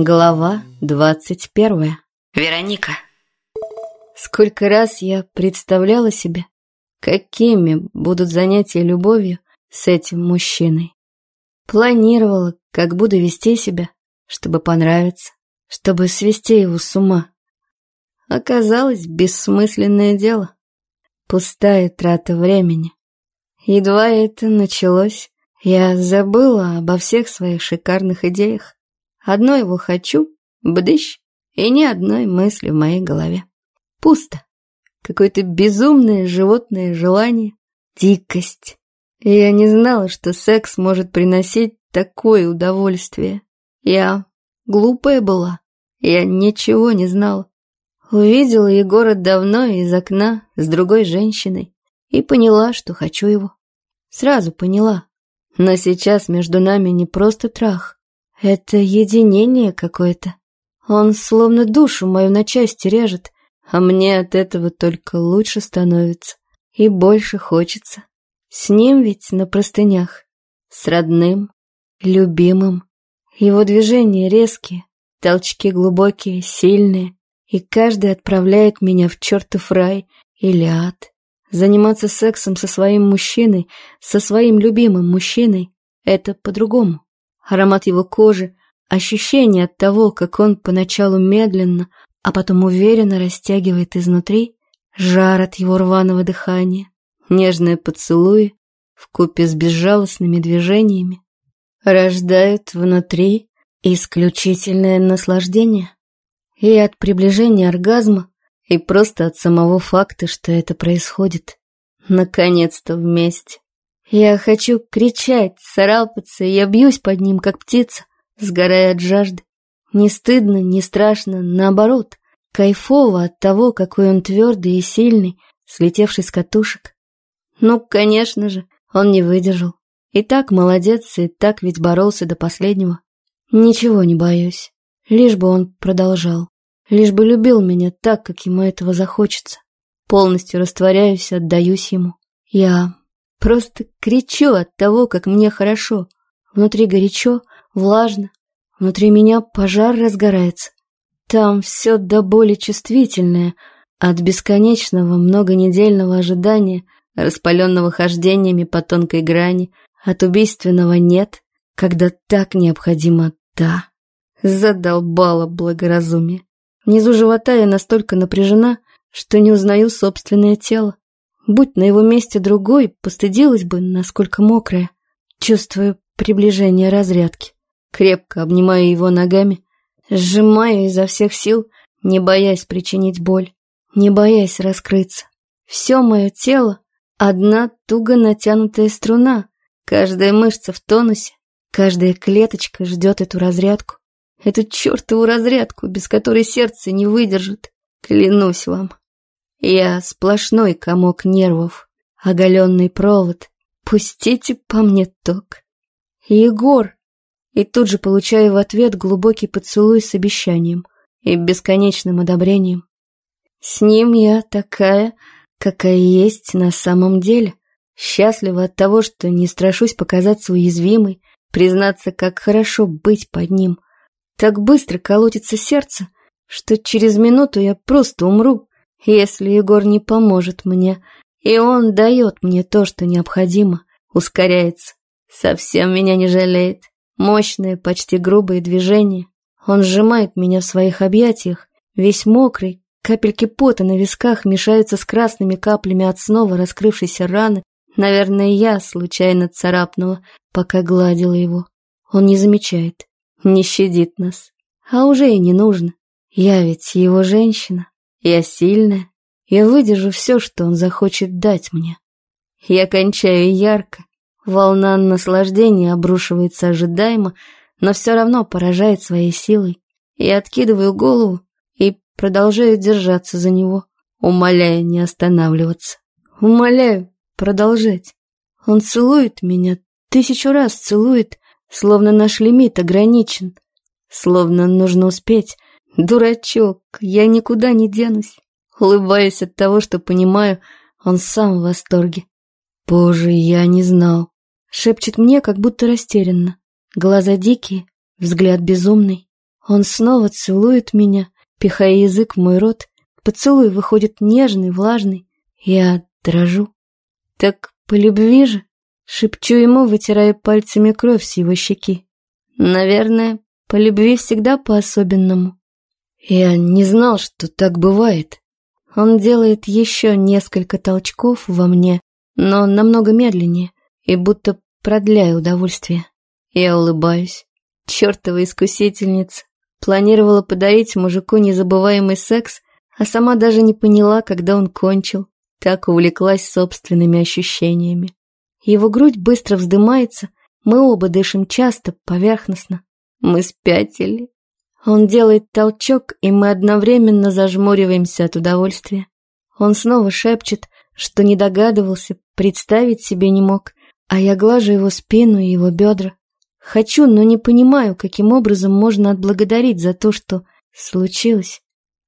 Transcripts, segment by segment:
Глава двадцать первая. Вероника. Сколько раз я представляла себе, какими будут занятия любовью с этим мужчиной. Планировала, как буду вести себя, чтобы понравиться, чтобы свести его с ума. Оказалось, бессмысленное дело. Пустая трата времени. Едва это началось, я забыла обо всех своих шикарных идеях. Одно его хочу, бдыщ, и ни одной мысли в моей голове. Пусто. Какое-то безумное животное желание, дикость. Я не знала, что секс может приносить такое удовольствие. Я глупая была, я ничего не знала. Увидела Егора давно из окна с другой женщиной и поняла, что хочу его. Сразу поняла. Но сейчас между нами не просто трах, это единение какое-то. Он словно душу мою на части режет, а мне от этого только лучше становится и больше хочется. С ним ведь на простынях, с родным, любимым. Его движения резкие, толчки глубокие, сильные, и каждый отправляет меня в чертов рай или ад. Заниматься сексом со своим мужчиной, со своим любимым мужчиной — это по-другому аромат его кожи, ощущение от того, как он поначалу медленно, а потом уверенно растягивает изнутри, жар от его рваного дыхания, нежные поцелуи вкупе с безжалостными движениями рождают внутри исключительное наслаждение. И от приближения оргазма, и просто от самого факта, что это происходит. Наконец-то вместе. Я хочу кричать, царапаться, я бьюсь под ним, как птица, сгорая от жажды. Не стыдно, не страшно, наоборот, кайфово от того, какой он твердый и сильный, слетевший с катушек. Ну, конечно же, он не выдержал. И так молодец, и так ведь боролся до последнего. Ничего не боюсь, лишь бы он продолжал, лишь бы любил меня так, как ему этого захочется. Полностью растворяюсь, отдаюсь ему. Я Просто кричу от того, как мне хорошо. Внутри горячо, влажно. Внутри меня пожар разгорается. Там все до боли чувствительное, от бесконечного многонедельного ожидания, распаленного хождениями по тонкой грани, от убийственного «нет», когда так необходимо «да». Задолбало благоразумие. Внизу живота я настолько напряжена, что не узнаю собственное тело. Будь на его месте другой, постыдилась бы, насколько мокрая. Чувствую приближение разрядки. Крепко обнимаю его ногами, сжимаю изо всех сил, не боясь причинить боль, не боясь раскрыться. Все мое тело — одна туго натянутая струна, каждая мышца в тонусе, каждая клеточка ждет эту разрядку. Эту чертову разрядку, без которой сердце не выдержит. Клянусь вам. Я сплошной комок нервов, оголенный провод. Пустите по мне ток. Егор! И тут же получаю в ответ глубокий поцелуй с обещанием и бесконечным одобрением. С ним я такая, какая есть на самом деле. Счастлива от того, что не страшусь показаться уязвимой, признаться, как хорошо быть под ним. Так быстро колотится сердце, что через минуту я просто умру, если Егор не поможет мне, и он дает мне то, что необходимо, ускоряется, совсем меня не жалеет. Мощные, почти грубые движения. Он сжимает меня в своих объятиях, весь мокрый, капельки пота на висках мешаются с красными каплями от снова раскрывшейся раны. Наверное, я случайно царапнула, пока гладила его. Он не замечает, не щадит нас. А уже и не нужно. Я ведь его женщина. Я сильная, я выдержу все, что он захочет дать мне. Я кончаю ярко, волна наслаждения обрушивается ожидаемо, но все равно поражает своей силой. Я откидываю голову и продолжаю держаться за него, умоляя не останавливаться. Умоляю продолжать. Он целует меня, тысячу раз целует, словно наш лимит ограничен, словно нужно успеть, Дурачок, я никуда не денусь. Улыбаюсь от того, что понимаю, он сам в восторге. Боже, я не знал. Шепчет мне, как будто растерянно. Глаза дикие, взгляд безумный. Он снова целует меня, пихая язык в мой рот. Поцелуй выходит нежный, влажный. Я дрожу. Так по любви же, шепчу ему, вытирая пальцами кровь с его щеки. Наверное, по любви всегда по-особенному. Я не знал, что так бывает. Он делает еще несколько толчков во мне, но намного медленнее, и будто продляя удовольствие. Я улыбаюсь. Чертова искусительница. Планировала подарить мужику незабываемый секс, а сама даже не поняла, когда он кончил. Так увлеклась собственными ощущениями. Его грудь быстро вздымается, мы оба дышим часто, поверхностно. Мы спятили. Он делает толчок, и мы одновременно зажмуриваемся от удовольствия. Он снова шепчет, что не догадывался, представить себе не мог, а я глажу его спину и его бедра. Хочу, но не понимаю, каким образом можно отблагодарить за то, что случилось.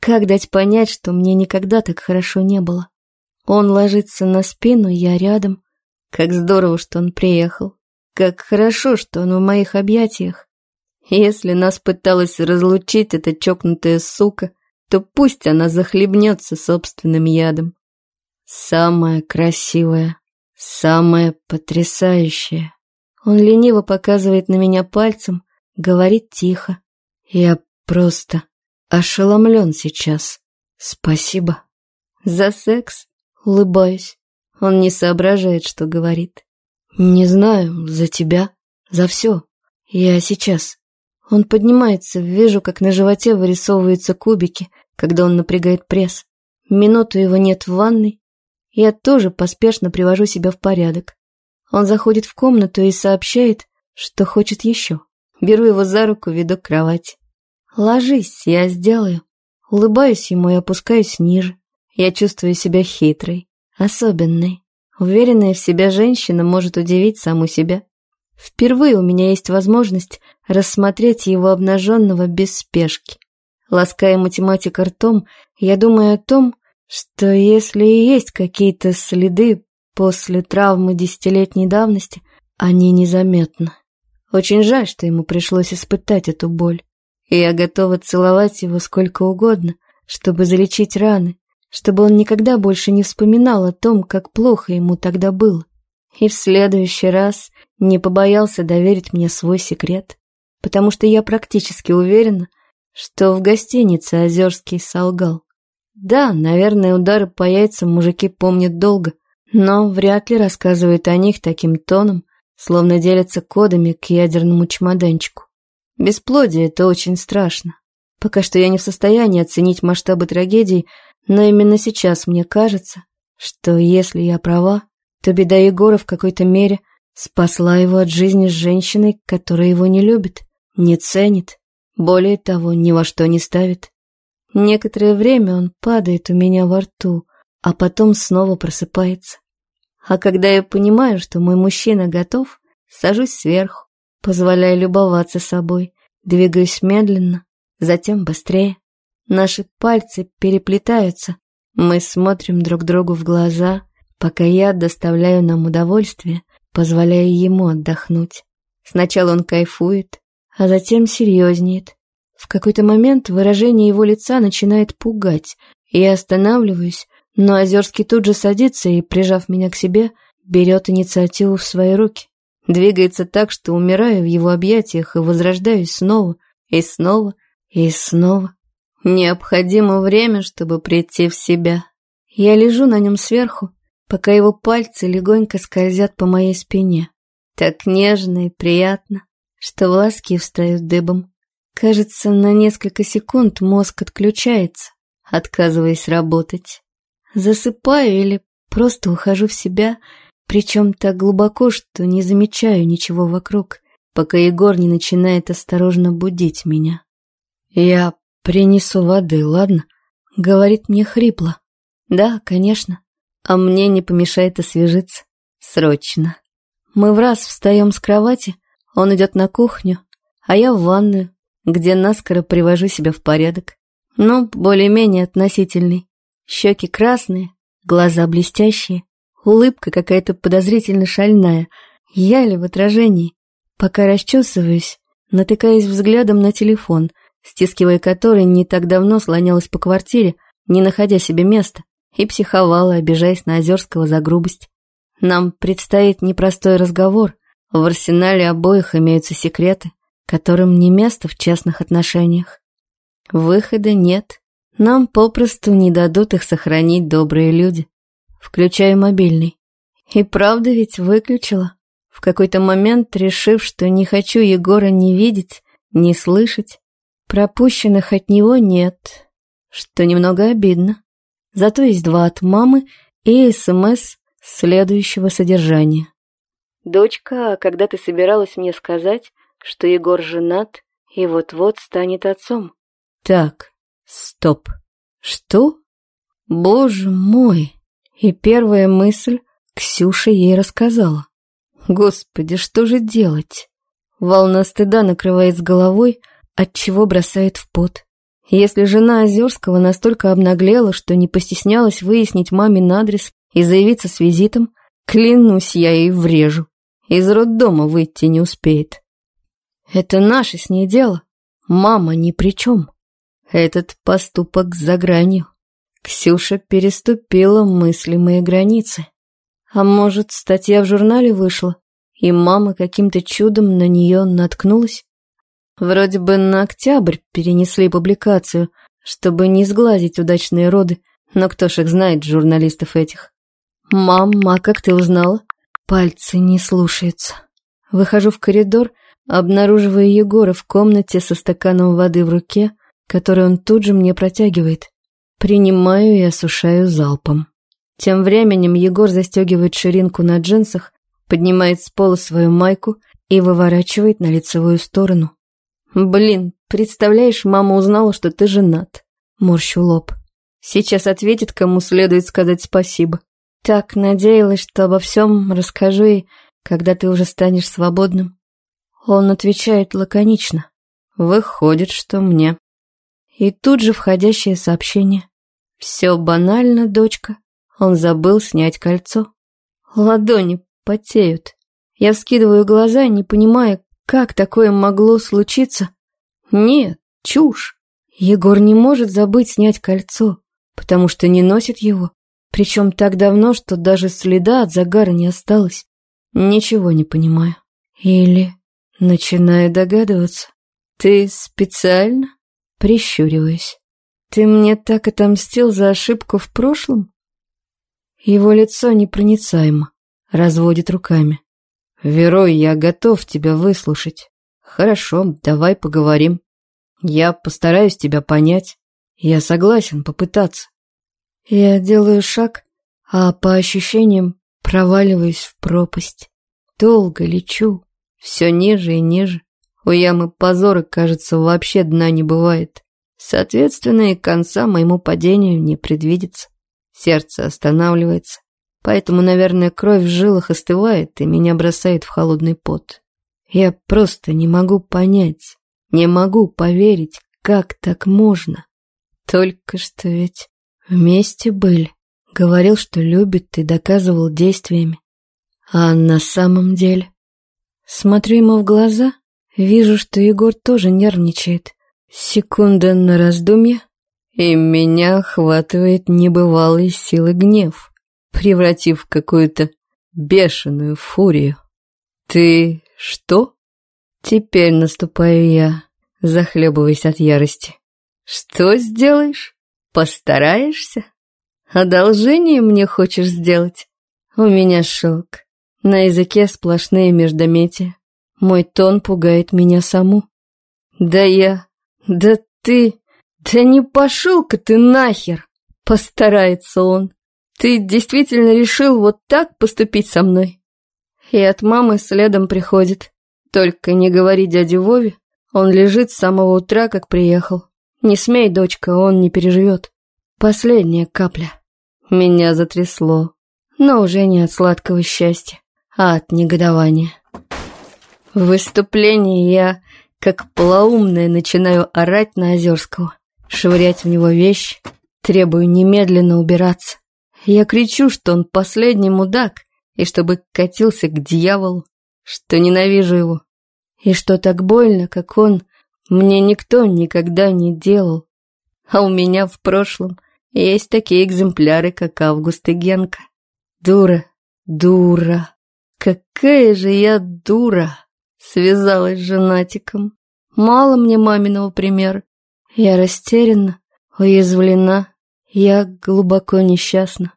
Как дать понять, что мне никогда так хорошо не было? Он ложится на спину, я рядом. Как здорово, что он приехал. Как хорошо, что он в моих объятиях. Если нас пыталась разлучить эта чокнутая сука, то пусть она захлебнется собственным ядом. Самая красивая, самая потрясающая. Он лениво показывает на меня пальцем, говорит тихо. Я просто ошеломлен сейчас. Спасибо. За секс? Улыбаюсь. Он не соображает, что говорит. Не знаю, за тебя, за все. Я сейчас. Он поднимается, вижу, как на животе вырисовываются кубики, когда он напрягает пресс. Минуту его нет в ванной. Я тоже поспешно привожу себя в порядок. Он заходит в комнату и сообщает, что хочет еще. Беру его за руку, веду к кровати. «Ложись, я сделаю». Улыбаюсь ему и опускаюсь ниже. Я чувствую себя хитрой, особенной. Уверенная в себя женщина может удивить саму себя. Впервые у меня есть возможность рассмотреть его обнаженного без спешки. Лаская математика ртом, я думаю о том, что если и есть какие-то следы После травмы десятилетней давности они незаметны. Очень жаль, что ему пришлось испытать эту боль. И я готова целовать его сколько угодно, чтобы залечить раны, чтобы он никогда больше не вспоминал о том, как плохо ему тогда было. И в следующий раз не побоялся доверить мне свой секрет, потому что я практически уверена, что в гостинице Озерский солгал. Да, наверное, удары по яйцам мужики помнят долго, но вряд ли рассказывает о них таким тоном, словно делятся кодами к ядерному чемоданчику. Бесплодие — это очень страшно. Пока что я не в состоянии оценить масштабы трагедии, но именно сейчас мне кажется, что если я права, то беда Егора в какой-то мере спасла его от жизни с женщиной, которая его не любит, не ценит, более того, ни во что не ставит. Некоторое время он падает у меня во рту, а потом снова просыпается. А когда я понимаю, что мой мужчина готов, сажусь сверху, позволяя любоваться собой, двигаюсь медленно, затем быстрее. Наши пальцы переплетаются, мы смотрим друг другу в глаза, пока я доставляю нам удовольствие, позволяя ему отдохнуть. Сначала он кайфует, а затем серьезнеет. В какой-то момент выражение его лица начинает пугать, и я останавливаюсь, но Озерский тут же садится и, прижав меня к себе, берет инициативу в свои руки. Двигается так, что умираю в его объятиях и возрождаюсь снова, и снова, и снова. Необходимо время, чтобы прийти в себя. Я лежу на нем сверху, пока его пальцы легонько скользят по моей спине. Так нежно и приятно, что волоски встают дыбом. Кажется, на несколько секунд мозг отключается, отказываясь работать. Засыпаю или просто ухожу в себя, причем так глубоко, что не замечаю ничего вокруг, пока Егор не начинает осторожно будить меня. «Я принесу воды, ладно?» — говорит мне хрипло. «Да, конечно. А мне не помешает освежиться. Срочно». Мы в раз встаем с кровати, он идет на кухню, а я в ванную, где наскоро привожу себя в порядок. Ну, более-менее относительный. Щеки красные, глаза блестящие, улыбка какая-то подозрительно шальная. Я ли в отражении? Пока расчесываюсь, натыкаясь взглядом на телефон, стискивая который не так давно слонялась по квартире, не находя себе места, и психовала, обижаясь на Озерского за грубость. Нам предстоит непростой разговор. В арсенале обоих имеются секреты, которым не место в честных отношениях. Выхода нет. Нам попросту не дадут их сохранить добрые люди. Включаю мобильный. И правда ведь выключила. В какой-то момент, решив, что не хочу Егора не видеть, не слышать, пропущенных от него нет, что немного обидно. Зато есть два от мамы и СМС следующего содержания. «Дочка, когда ты собиралась мне сказать, что Егор женат и вот-вот станет отцом?» «Так, стоп. Что? Боже мой!» И первая мысль Ксюша ей рассказала. Господи, что же делать? Волна стыда накрывает с головой, отчего бросает в пот. Если жена Озерского настолько обнаглела, что не постеснялась выяснить мамин адрес и заявиться с визитом, клянусь, я ей врежу. Из роддома выйти не успеет. Это наше с ней дело. Мама ни при чем. Этот поступок за гранью. Ксюша переступила мыслимые границы. А может, статья в журнале вышла, и мама каким-то чудом на нее наткнулась? Вроде бы на октябрь перенесли публикацию, чтобы не сглазить удачные роды, но кто ж их знает, журналистов этих. «Мам, а как ты узнала?» Пальцы не слушаются. Выхожу в коридор, обнаруживаю Егора в комнате со стаканом воды в руке, который он тут же мне протягивает. Принимаю и осушаю залпом. Тем временем Егор застегивает ширинку на джинсах, поднимает с пола свою майку и выворачивает на лицевую сторону. «Блин, представляешь, мама узнала, что ты женат». Морщу лоб. Сейчас ответит, кому следует сказать спасибо. Так надеялась, что обо всем расскажу ей, когда ты уже станешь свободным. Он отвечает лаконично. Выходит, что мне. И тут же входящее сообщение. Все банально, дочка. Он забыл снять кольцо. Ладони потеют. Я вскидываю глаза, не понимая, как такое могло случиться. Нет, чушь. Егор не может забыть снять кольцо, потому что не носит его. Причем так давно, что даже следа от загара не осталось. Ничего не понимаю. Или начинаю догадываться. Ты специально? Прищуриваясь. Ты мне так отомстил за ошибку в прошлом? Его лицо непроницаемо, разводит руками. «Верой, я готов тебя выслушать. Хорошо, давай поговорим. Я постараюсь тебя понять. Я согласен попытаться». Я делаю шаг, а по ощущениям проваливаюсь в пропасть. Долго лечу, все ниже и ниже. У ямы позора, кажется, вообще дна не бывает. Соответственно, и конца моему падению не предвидится. Сердце останавливается. Поэтому, наверное, кровь в жилах остывает и меня бросает в холодный пот. Я просто не могу понять, не могу поверить, как так можно. Только что ведь вместе были. Говорил, что любит и доказывал действиями. А на самом деле... Смотрю ему в глаза, вижу, что Егор тоже нервничает. Секунда на раздумье, и меня охватывает небывалой силы гнев, превратив в какую-то бешеную фурию. «Ты что?» Теперь наступаю я, захлебываясь от ярости. «Что сделаешь? Постараешься? Одолжение мне хочешь сделать? У меня шок. На языке сплошные междометия. Мой тон пугает меня саму. Да я... Да ты... «Да не пошел-ка ты нахер!» — постарается он. «Ты действительно решил вот так поступить со мной?» И от мамы следом приходит. Только не говори дяде Вове, он лежит с самого утра, как приехал. Не смей, дочка, он не переживет. Последняя капля. Меня затрясло, но уже не от сладкого счастья, а от негодования. В выступлении я, как полоумная, начинаю орать на Озерского швырять в него вещь, требую немедленно убираться. Я кричу, что он последний мудак, и чтобы катился к дьяволу, что ненавижу его, и что так больно, как он, мне никто никогда не делал. А у меня в прошлом есть такие экземпляры, как Август и Генка. Дура, дура, какая же я дура, связалась с женатиком. Мало мне маминого примера. Я растеряна, уязвлена, я глубоко несчастна.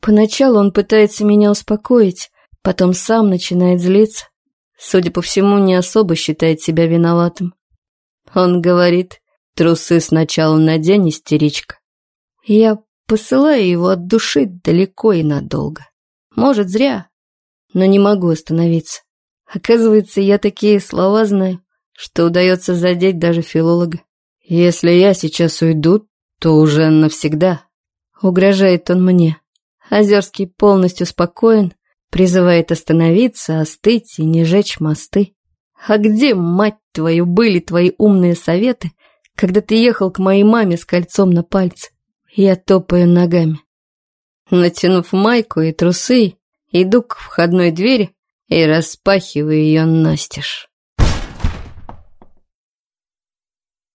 Поначалу он пытается меня успокоить, потом сам начинает злиться. Судя по всему, не особо считает себя виноватым. Он говорит, трусы сначала надень, истеричка. Я посылаю его от души далеко и надолго. Может, зря, но не могу остановиться. Оказывается, я такие слова знаю, что удается задеть даже филолога. Если я сейчас уйду, то уже навсегда. Угрожает он мне. Озерский полностью спокоен, призывает остановиться, остыть и не жечь мосты. А где, мать твою, были твои умные советы, когда ты ехал к моей маме с кольцом на пальце? Я топаю ногами. Натянув майку и трусы, иду к входной двери и распахиваю ее настежь.